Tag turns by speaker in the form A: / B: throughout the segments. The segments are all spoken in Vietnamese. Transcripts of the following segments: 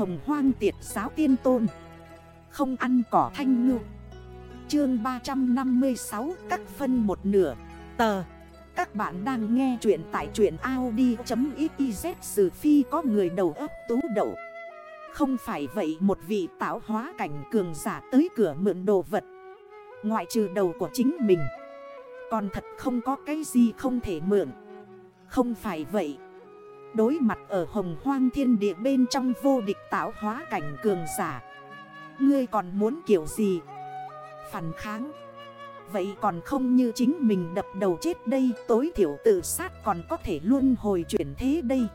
A: hồng hoang tiệt giáo tiên tôn. Không ăn cỏ thanh ngư. Chương 356 cắt phân một nửa. Tờ. Các bạn đang nghe chuyện tại chuyện Audi.xyz Sử phi có người đầu ấp tú đậu. Không phải vậy, một vị tạo hóa cảnh cường giả tới cửa mượn đồ vật. Ngoại trừ đầu của chính mình. Còn thật không có cái gì không thể mượn. Không phải vậy Đối mặt ở hồng hoang thiên địa bên trong vô địch tạo hóa cảnh cường giả. Ngươi còn muốn kiểu gì? Phản kháng. Vậy còn không như chính mình đập đầu chết đây, Tối thiểu tự sát còn có thể luôn hồi chuyển thế đây.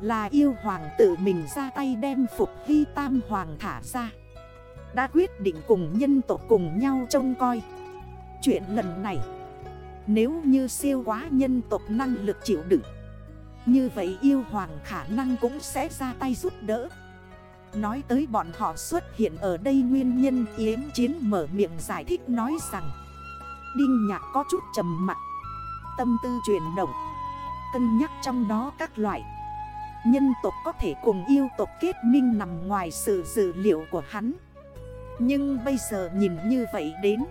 A: Là yêu hoàng tự mình ra tay đem phục hy tam hoàng thả ra. Đã quyết định cùng nhân tộc cùng nhau trông coi. Chuyện lần này, Nếu như siêu quá nhân tộc năng lực chịu đựng như vậy yêu hoàng khả năng cũng sẽ ra tay giúp đỡ. Nói tới bọn họ xuất hiện ở đây nguyên nhân yếm chiến mở miệng giải thích nói rằng, Đinh nhạc có chút trầm mặt, Tâm tư chuyển động, Cân nhắc trong đó các loại. Nhân tộc có thể cùng yêu tộc kết minh nằm ngoài sự dự liệu của hắn. Nhưng bây giờ nhìn như vậy đến,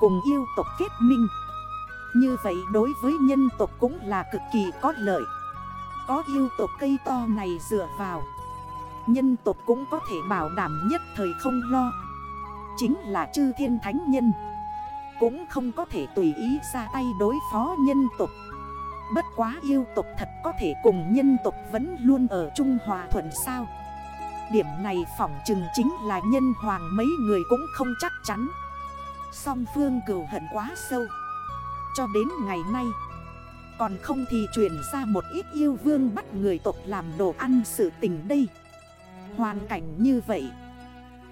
A: Cùng yêu tộc kết minh, Như vậy đối với nhân tộc cũng là cực kỳ có lợi có yêu tộc cây to này dựa vào. Nhân tộc cũng có thể bảo đảm nhất thời không lo. Chính là chư thiên thánh nhân. Cũng không có thể tùy ý ra tay đối phó nhân tộc. Bất quá yêu tộc thật có thể cùng nhân tộc vẫn luôn ở Trung Hòa thuận sao? Điểm này phỏng chừng chính là nhân hoàng mấy người cũng không chắc chắn. Song phương cừu hận quá sâu. Cho đến ngày nay còn không thì truyền ra một ít yêu vương bắt người tộc làm đồ ăn sự tình đây. Hoàn cảnh như vậy,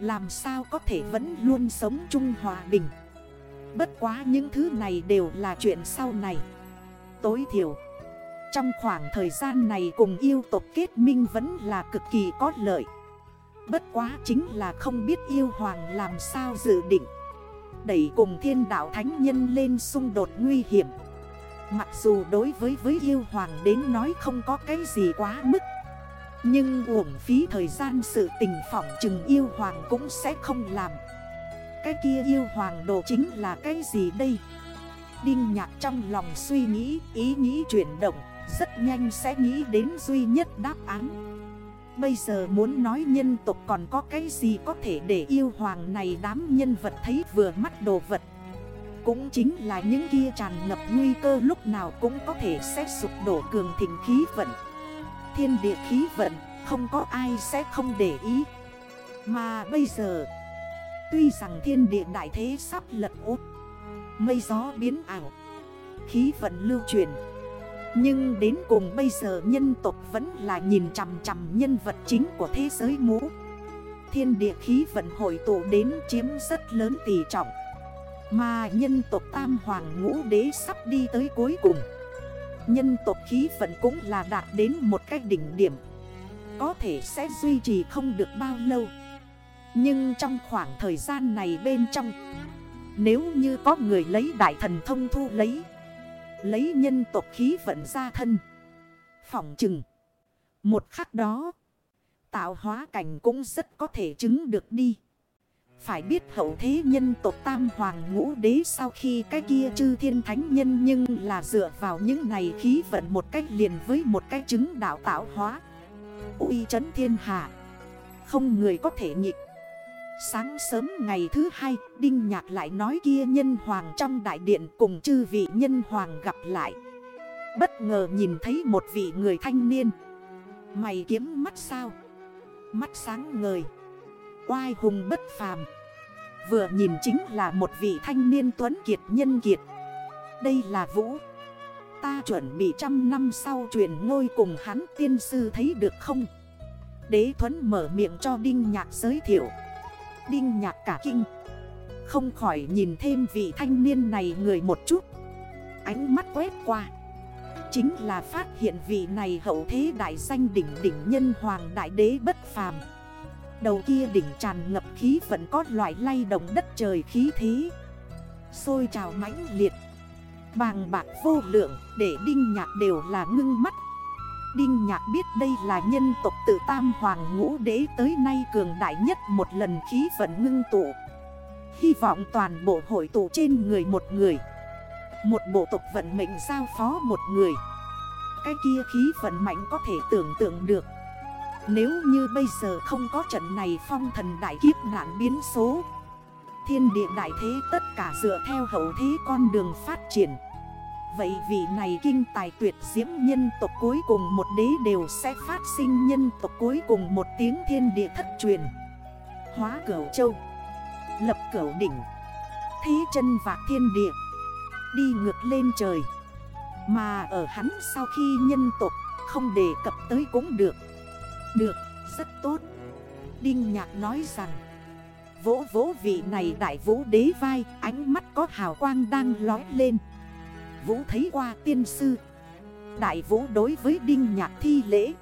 A: Làm sao có thể vẫn luôn sống chung hòa bình? Bất quá những thứ này đều là chuyện sau này. Tối thiểu, Trong khoảng thời gian này cùng yêu tộc kết minh vẫn là cực kỳ có lợi. Bất quá chính là không biết yêu hoàng làm sao dự định. Đẩy cùng thiên đạo thánh nhân lên xung đột nguy hiểm. Mặc dù đối với với yêu hoàng đến nói không có cái gì quá mức Nhưng uổng phí thời gian sự tình phỏng chừng yêu hoàng cũng sẽ không làm. Cái kia yêu hoàng đồ chính là cái gì đây? Đinh nhạc trong lòng suy nghĩ, ý nghĩ chuyển động Rất nhanh sẽ nghĩ đến duy nhất đáp án. Bây giờ muốn nói nhân tộc còn có cái gì có thể để yêu hoàng này đám nhân vật thấy vừa mắt đồ vật? Cũng chính là những kia tràn ngập nguy cơ lúc nào cũng có thể sẽ sụp đổ cường thịnh khí vận. Thiên địa khí vận, không có ai sẽ không để ý. Mà bây giờ, Tuy rằng thiên địa đại thế sắp lật út Mây gió biến ảo, Khí vận lưu truyền Nhưng đến cùng bây giờ nhân tộc vẫn là nhìn chằm chằm nhân vật chính của thế giới mũ. Thiên địa khí vận hội tụ đến chiếm rất lớn tỷ trọng mà nhân tộc Tam Hoàng Ngũ Đế sắp đi tới cuối cùng. Nhân tộc khí vận cũng là đạt đến một cái đỉnh điểm. Có thể sẽ duy trì không được bao lâu. Nhưng trong khoảng thời gian này bên trong, Nếu như có người lấy đại thần thông thu lấy Lấy nhân tộc khí vận ra thân, Phỏng chừng, Một khắc đó, Tạo hóa cảnh cũng rất có thể chứng được đi phải biết hậu thế nhân tộc tam hoàng ngũ đế sau khi cái kia chư thiên thánh nhân Nhưng là dựa vào những này khí vận một cách liền với một cái chứng đạo tạo hóa. Uy chấn thiên hạ. Không người có thể nhịp. Sáng sớm ngày thứ hai, Đinh Nhạc lại nói kia nhân hoàng trong đại điện cùng chư vị nhân hoàng gặp lại. Bất ngờ nhìn thấy một vị người thanh niên. Mày kiếm mắt sao? Mắt sáng ngời oai hùng bất phàm. Vừa nhìn chính là một vị thanh niên tuấn kiệt nhân kiệt. Đây là Vũ. Ta chuẩn bị trăm năm sau truyền ngôi cùng hắn tiên sư thấy được không? Đế Thuấn mở miệng cho Đinh Nhạc giới thiệu. Đinh Nhạc cả kinh. Không khỏi nhìn thêm vị thanh niên này người một chút. Ánh mắt quét qua. Chính là phát hiện vị này hậu thế đại danh đỉnh đỉnh nhân hoàng đại đế bất phàm. Đầu kia đỉnh tràn ngập khí vẫn có loại lay động đất trời khí thế. Xôi trào mãnh liệt. Bàng bạc vô lượng, để đinh nhạc đều là ngưng mắt. Đinh Nhạc biết đây là nhân tộc tự tam hoàng ngũ đế tới nay cường đại nhất một lần khí vận ngưng tụ. Hy vọng toàn bộ hội tụ trên người một người. Một bộ tộc vận mệnh giao phó một người. Cái kia khí vận mạnh có thể tưởng tượng được. Nếu như bây giờ không có trận này phong thần đại kiếp nạn biến số. Thiên địa đại thế tất cả dựa theo hậu thế con đường phát triển. Vậy vị này kinh tài tuyệt diễm nhân tộc cuối cùng một đế đều sẽ phát sinh nhân tộc cuối cùng một tiếng thiên địa thất truyền. Hóa cửu châu. Lập cửu đỉnh. Thế chân và thiên địa. Đi ngược lên trời. Mà ở hắn sau khi nhân tộc, không đề cập tới cũng được. Được, rất tốt. Đinh Nhạc nói rằng Vỗ vỗ vị này đại vũ đế vai Ánh mắt có hào quang đang lói lên. Vũ thấy qua tiên sư. Đại vũ đối với Đinh Nhạc thi lễ.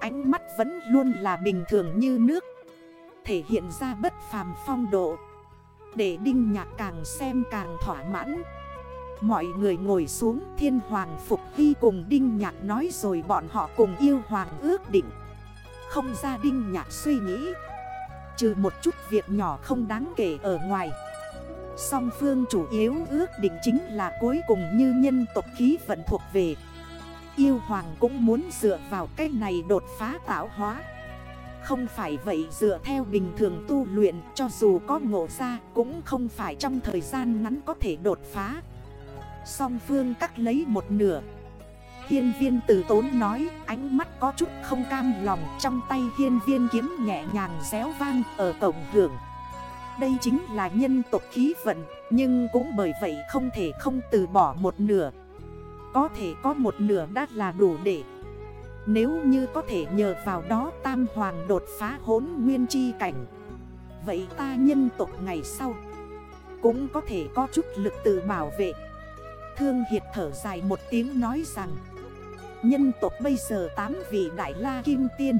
A: Ánh mắt vẫn luôn là bình thường như nước Thể hiện ra bất phàm phong độ. Để Đinh Nhạc càng xem càng thỏa mãn. Mọi người ngồi xuống thiên hoàng phục vi cùng Đinh Nhạc nói rồi bọn họ cùng yêu hoàng ước định. Không ra Đinh Nhạc suy nghĩ. Trừ một chút việc nhỏ không đáng kể ở ngoài. Song phương chủ yếu ước định chính là cuối cùng như nhân tộc khí vận thuộc về. Yêu hoàng cũng muốn dựa vào cái này đột phá tạo hóa. Không phải vậy dựa theo bình thường tu luyện cho dù có ngộ ra Cũng không phải trong thời gian ngắn có thể đột phá. Song phương cắt lấy một nửa. Hiên viên tử tốn nói, ánh mắt có chút không cam lòng, Trong tay hiên viên kiếm nhẹ nhàng réo vang ở cổng hưởng. Đây chính là nhân tộc khí vận, Nhưng cũng bởi vậy không thể không từ bỏ một nửa. Có thể có một nửa đã là đủ để. Nếu như có thể nhờ vào đó tam hoàng đột phá hốn nguyên chi cảnh, Vậy ta nhân tộc ngày sau Cũng có thể có chút lực tự bảo vệ. Thương Hiệt thở dài một tiếng nói rằng Nhân tộc bây giờ tám vị đại la kim tiên.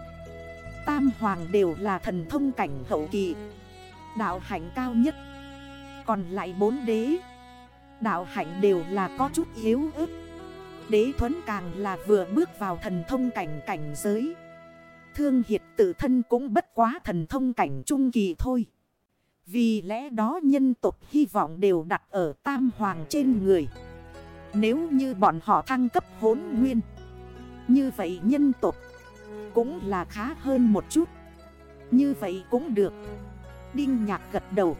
A: Tam hoàng đều là thần thông cảnh hậu kỳ. Đạo hạnh cao nhất. Còn lại bốn đế. Đạo hạnh đều là có chút yếu ớt. Đế thuấn càng là vừa bước vào thần thông cảnh cảnh giới. Thương hiệt tự thân cũng bất quá thần thông cảnh trung kỳ thôi. Vì lẽ đó nhân tục hy vọng đều đặt ở tam hoàng trên người. Nếu như bọn họ thăng cấp hốn nguyên như vậy nhân tộc cũng là khá hơn một chút. Như vậy cũng được. Đinh nhạc gật đầu.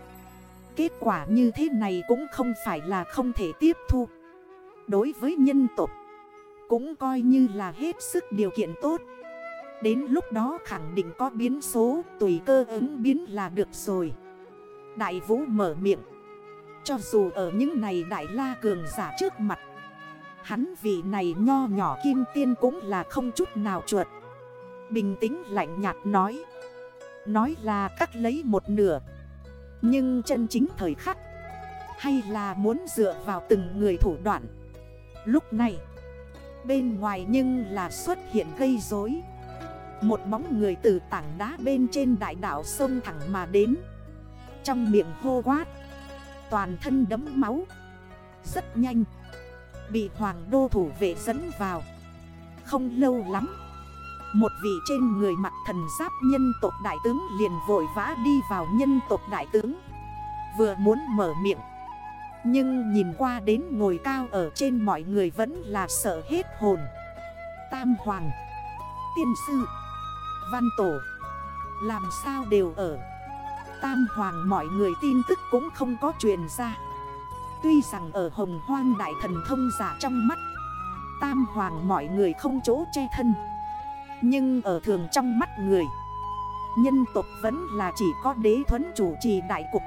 A: Kết quả như thế này cũng không phải là không thể tiếp thu. Đối với nhân tộc Cũng coi như là hết sức điều kiện tốt. Đến lúc đó khẳng định có biến số, Tùy cơ ứng biến là được rồi. Đại vũ mở miệng. Cho dù ở những này đại la cường giả trước mặt Hắn vị này nho nhỏ kim tiên cũng là không chút nào chuột. Bình tĩnh lạnh nhạt nói. Nói là cắt lấy một nửa. Nhưng chân chính thời khắc. Hay là muốn dựa vào từng người thủ đoạn. Lúc này, Bên ngoài nhưng là xuất hiện gây rối. Một bóng người từ tảng đá bên trên đại đảo sông thẳng mà đến. Trong miệng hô quát. Toàn thân đấm máu. Rất nhanh. Bị hoàng đô thủ vệ dẫn vào. Không lâu lắm, một vị trên người mặt thần giáp nhân tộc đại tướng liền vội vã đi vào nhân tộc đại tướng. Vừa muốn mở miệng, Nhưng nhìn qua đến ngồi cao ở trên mọi người vẫn là sợ hết hồn. Tam Hoàng, Tiên Sư, Văn Tổ, Làm sao đều ở? Tam Hoàng mọi người tin tức cũng không có truyền ra. Tuy rằng ở hồng hoang đại thần thông giả trong mắt, Tam Hoàng mọi người không chỗ che thân. Nhưng ở thường trong mắt người, Nhân tộc vẫn là chỉ có đế thuấn chủ trì đại cục.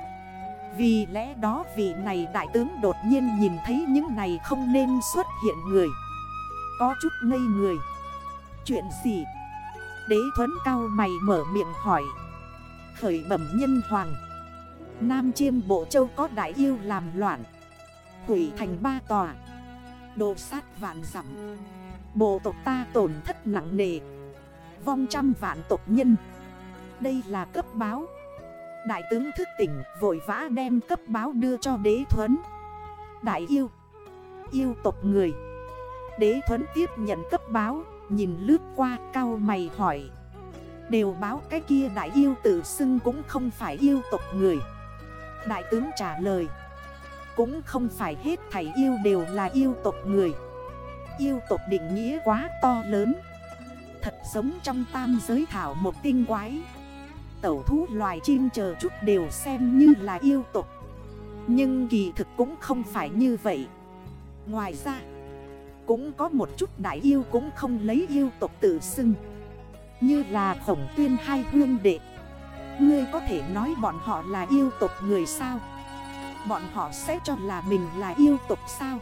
A: Vì lẽ đó vị này đại tướng đột nhiên nhìn thấy những này không nên xuất hiện người. Có chút ngây người. Chuyện gì? Đế thuấn cao mày mở miệng hỏi. Khởi bẩm nhân hoàng. Nam chiêm bộ châu có đại yêu làm loạn. Hủy thành ba tòa. Đồ sát vạn dặm. Bộ tộc ta tổn thất nặng nề. Vong trăm vạn tộc nhân. Đây là cấp báo. Đại tướng thức tỉnh vội vã đem cấp báo đưa cho đế thuấn. Đại yêu. Yêu tộc người. Đế thuấn tiếp nhận cấp báo, Nhìn lướt qua cao mày hỏi. Đều báo cái kia đại yêu tự xưng cũng không phải yêu tộc người. Đại tướng trả lời. Cũng không phải hết thảy yêu đều là yêu tộc người. Yêu tộc định nghĩa quá to lớn. Thật giống trong tam giới thảo một tinh quái. Tẩu thú loài chim chờ chút đều xem như là yêu tộc. Nhưng kỳ thực cũng không phải như vậy. Ngoài ra, Cũng có một chút đại yêu cũng không lấy yêu tộc tự xưng. Như là khổng tuyên hai hương đệ. Ngươi có thể nói bọn họ là yêu tộc người sao? Bọn họ sẽ cho là mình là yêu tộc sao?